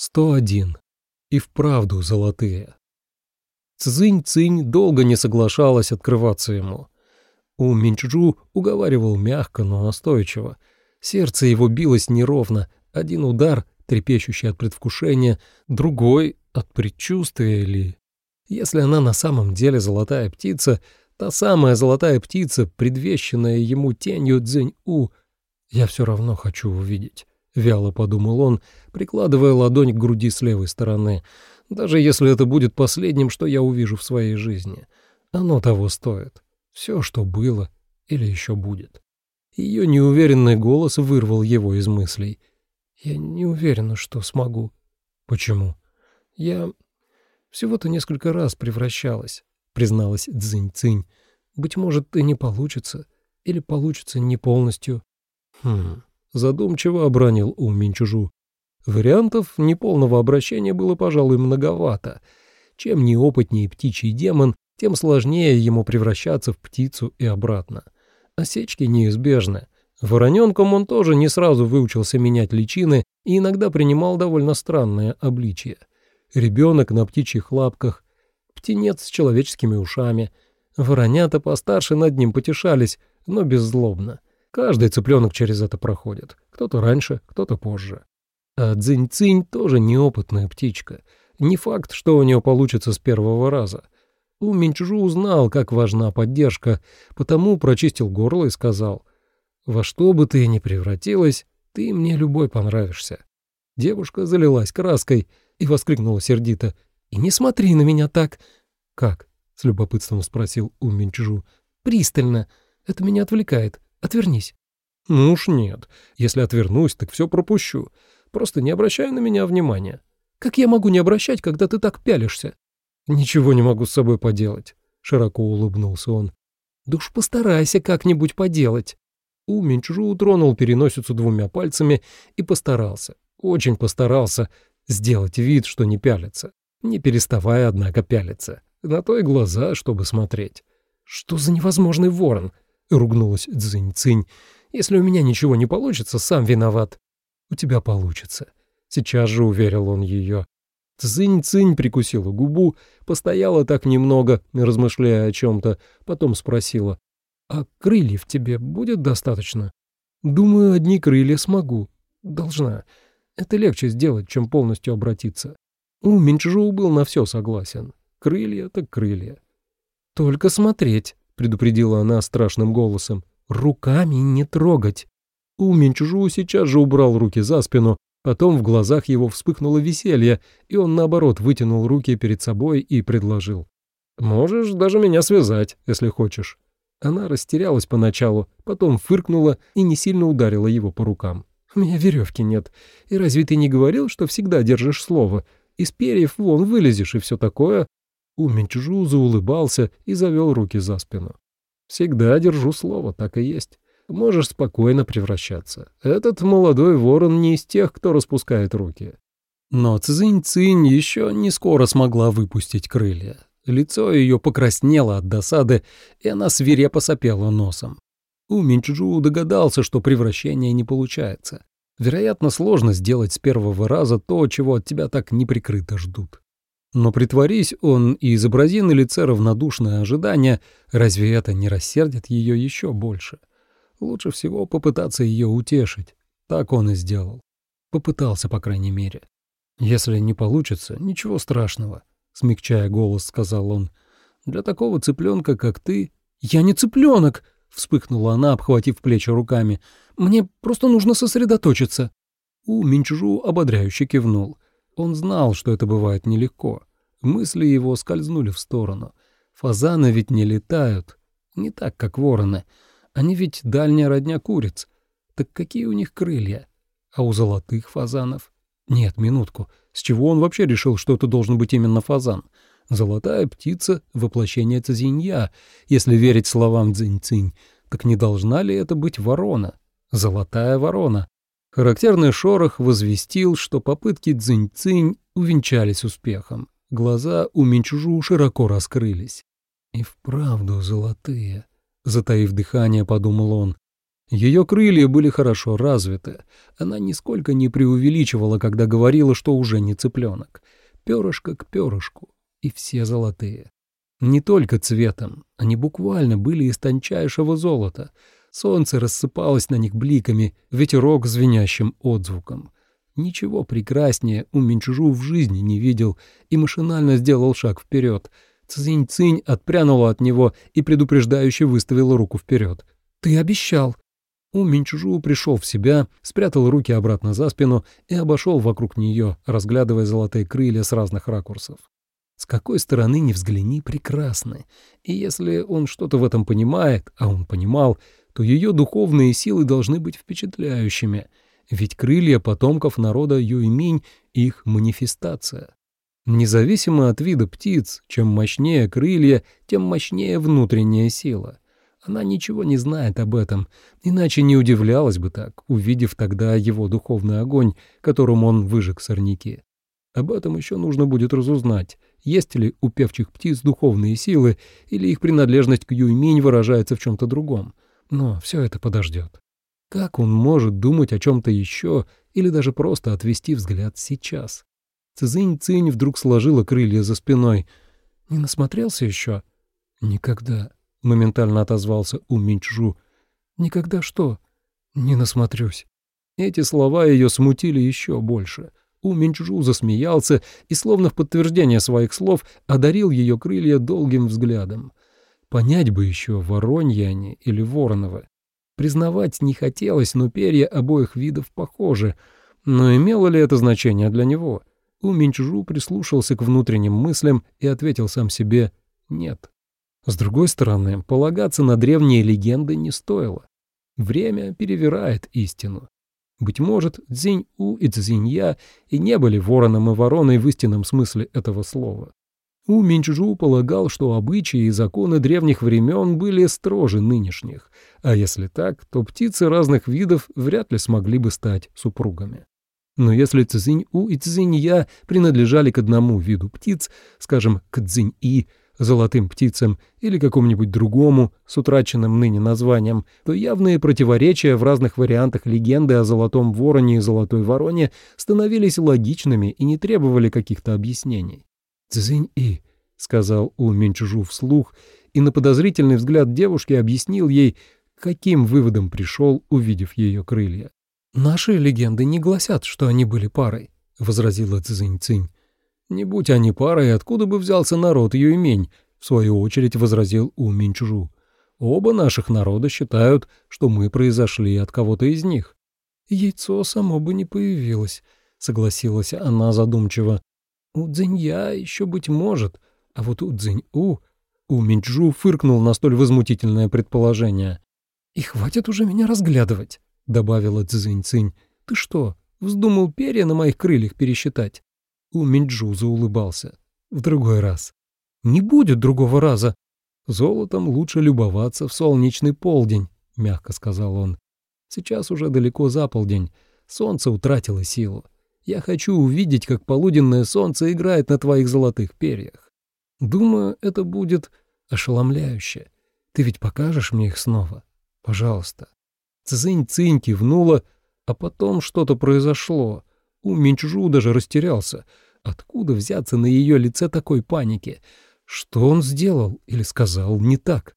101. И вправду золотые. Цзынь-цинь долго не соглашалась открываться ему. У Минчжу уговаривал мягко, но настойчиво. Сердце его билось неровно. Один удар, трепещущий от предвкушения, другой — от предчувствия ли. Если она на самом деле золотая птица, та самая золотая птица, предвещенная ему тенью Цзинь-У, я все равно хочу увидеть. — вяло подумал он, прикладывая ладонь к груди с левой стороны. «Даже если это будет последним, что я увижу в своей жизни. Оно того стоит. Все, что было или еще будет». Ее неуверенный голос вырвал его из мыслей. «Я не уверена, что смогу». «Почему?» «Я всего-то несколько раз превращалась», — призналась Цзинь-Цинь. «Быть может, и не получится. Или получится не полностью». «Хм...» задумчиво обронил у. Вариантов неполного обращения было, пожалуй, многовато. Чем неопытнее птичий демон, тем сложнее ему превращаться в птицу и обратно. Осечки неизбежны. Вороненком он тоже не сразу выучился менять личины и иногда принимал довольно странное обличие. Ребенок на птичьих лапках, птенец с человеческими ушами. Воронята постарше над ним потешались, но беззлобно. Каждый цыпленок через это проходит. Кто-то раньше, кто-то позже. А дзынь-цинь тоже неопытная птичка. Не факт, что у нее получится с первого раза. У Минчжу узнал, как важна поддержка, потому прочистил горло и сказал, «Во что бы ты ни превратилась, ты мне любой понравишься». Девушка залилась краской и воскликнула сердито, «И не смотри на меня так!» «Как?» — с любопытством спросил У Минчжу. «Пристально. Это меня отвлекает. Отвернись». «Ну уж нет. Если отвернусь, так все пропущу. Просто не обращай на меня внимания». «Как я могу не обращать, когда ты так пялишься?» «Ничего не могу с собой поделать», — широко улыбнулся он. «Да уж постарайся как-нибудь поделать». У Минчжу тронул переносицу двумя пальцами и постарался, очень постарался сделать вид, что не пялится, не переставая, однако, пялиться. На то и глаза, чтобы смотреть. «Что за невозможный ворон?» — ругнулась Цзинь-Цинь. «Если у меня ничего не получится, сам виноват». «У тебя получится», — сейчас же уверил он ее. Цзинь-Цинь прикусила губу, постояла так немного, размышляя о чем-то, потом спросила. «А крыльев тебе будет достаточно?» «Думаю, одни крылья смогу. Должна. Это легче сделать, чем полностью обратиться». У Минчжоу был на все согласен. Крылья так крылья. «Только смотреть», предупредила она страшным голосом. «Руками не трогать!» У Минчжу сейчас же убрал руки за спину, потом в глазах его вспыхнуло веселье, и он, наоборот, вытянул руки перед собой и предложил. «Можешь даже меня связать, если хочешь». Она растерялась поначалу, потом фыркнула и не сильно ударила его по рукам. «У меня веревки нет. И разве ты не говорил, что всегда держишь слово? Из перьев вон вылезешь и все такое?» У Минчжу заулыбался и завел руки за спину. «Всегда держу слово, так и есть. Можешь спокойно превращаться. Этот молодой ворон не из тех, кто распускает руки». Но Цзинь-Цинь еще не скоро смогла выпустить крылья. Лицо ее покраснело от досады, и она свирепо сопела носом. У Минчжу догадался, что превращение не получается. Вероятно, сложно сделать с первого раза то, чего от тебя так неприкрыто ждут. Но притворись он и изобрази на лице равнодушное ожидание, разве это не рассердит ее еще больше? Лучше всего попытаться ее утешить. Так он и сделал. Попытался, по крайней мере. «Если не получится, ничего страшного», — смягчая голос, сказал он. «Для такого цыпленка, как ты...» «Я не цыпленок!» — вспыхнула она, обхватив плечи руками. «Мне просто нужно сосредоточиться». У Минчжу ободряюще кивнул. Он знал, что это бывает нелегко. Мысли его скользнули в сторону. Фазаны ведь не летают. Не так, как вороны. Они ведь дальняя родня куриц. Так какие у них крылья? А у золотых фазанов? Нет, минутку. С чего он вообще решил, что это должен быть именно фазан? Золотая птица — воплощение цзинья, если верить словам цзинь-цинь. Так не должна ли это быть ворона? Золотая ворона. Характерный шорох возвестил, что попытки дзынь-цинь увенчались успехом. Глаза у Минчужу широко раскрылись. «И вправду золотые», — затаив дыхание, подумал он. Ее крылья были хорошо развиты. Она нисколько не преувеличивала, когда говорила, что уже не цыпленок. Перышко к перышку. И все золотые. Не только цветом, они буквально были из тончайшего золота. Солнце рассыпалось на них бликами, ветерок звенящим отзвуком. Ничего прекраснее у Минчжу в жизни не видел и машинально сделал шаг вперед. Цинь-цинь отпрянула от него и предупреждающе выставила руку вперед. «Ты обещал!» У Минчжу пришел в себя, спрятал руки обратно за спину и обошел вокруг нее, разглядывая золотые крылья с разных ракурсов. С какой стороны ни взгляни, прекрасны. И если он что-то в этом понимает, а он понимал, то ее духовные силы должны быть впечатляющими, ведь крылья потомков народа Юйминь — их манифестация. Независимо от вида птиц, чем мощнее крылья, тем мощнее внутренняя сила. Она ничего не знает об этом, иначе не удивлялась бы так, увидев тогда его духовный огонь, которым он выжег сорняки. Об этом еще нужно будет разузнать, есть ли у певчих птиц духовные силы, или их принадлежность к Юйминь выражается в чем-то другом. Но все это подождет. Как он может думать о чем-то еще или даже просто отвести взгляд сейчас? Цзинь-цинь вдруг сложила крылья за спиной. «Не насмотрелся еще?» «Никогда», — моментально отозвался У Минчжу. «Никогда что?» «Не насмотрюсь». Эти слова ее смутили еще больше. У Минчжу засмеялся и, словно в подтверждение своих слов, одарил ее крылья долгим взглядом. Понять бы еще, вороньи они или вороновы. Признавать не хотелось, но перья обоих видов похожи. Но имело ли это значение для него? У Минчжу прислушался к внутренним мыслям и ответил сам себе «нет». С другой стороны, полагаться на древние легенды не стоило. Время перевирает истину. Быть может, Цзинь-У и Цзинь-Я и не были вороном и вороной в истинном смысле этого слова. У Минчжу полагал, что обычаи и законы древних времен были строже нынешних, а если так, то птицы разных видов вряд ли смогли бы стать супругами. Но если Цзинь-У и Цзинь-Я принадлежали к одному виду птиц, скажем, к Цзинь-И, золотым птицам или какому-нибудь другому с утраченным ныне названием, то явные противоречия в разных вариантах легенды о золотом вороне и золотой вороне становились логичными и не требовали каких-то объяснений. «Цзинь-И», — сказал У Минчжу вслух, и на подозрительный взгляд девушки объяснил ей, каким выводом пришел, увидев ее крылья. «Наши легенды не гласят, что они были парой», — возразила Цзинь-Цинь. «Не будь они парой, откуда бы взялся народ Юймень?» — в свою очередь возразил У Минчжу. «Оба наших народа считают, что мы произошли от кого-то из них». «Яйцо само бы не появилось», — согласилась она задумчиво. «У Цзинья еще быть может, а вот у Цзинь-У...» У Минчжу фыркнул на столь возмутительное предположение. «И хватит уже меня разглядывать», — добавила Цзинь-Цинь. «Ты что, вздумал перья на моих крыльях пересчитать?» У Минджу заулыбался. В другой раз. Не будет другого раза. Золотом лучше любоваться в солнечный полдень, мягко сказал он. Сейчас уже далеко за полдень. Солнце утратило силу. Я хочу увидеть, как полуденное солнце играет на твоих золотых перьях. Думаю, это будет ошеломляюще. Ты ведь покажешь мне их снова? Пожалуйста. Цзынь-цинь кивнула, а потом что-то произошло. У Минчжу даже растерялся. Откуда взяться на ее лице такой паники? Что он сделал или сказал не так?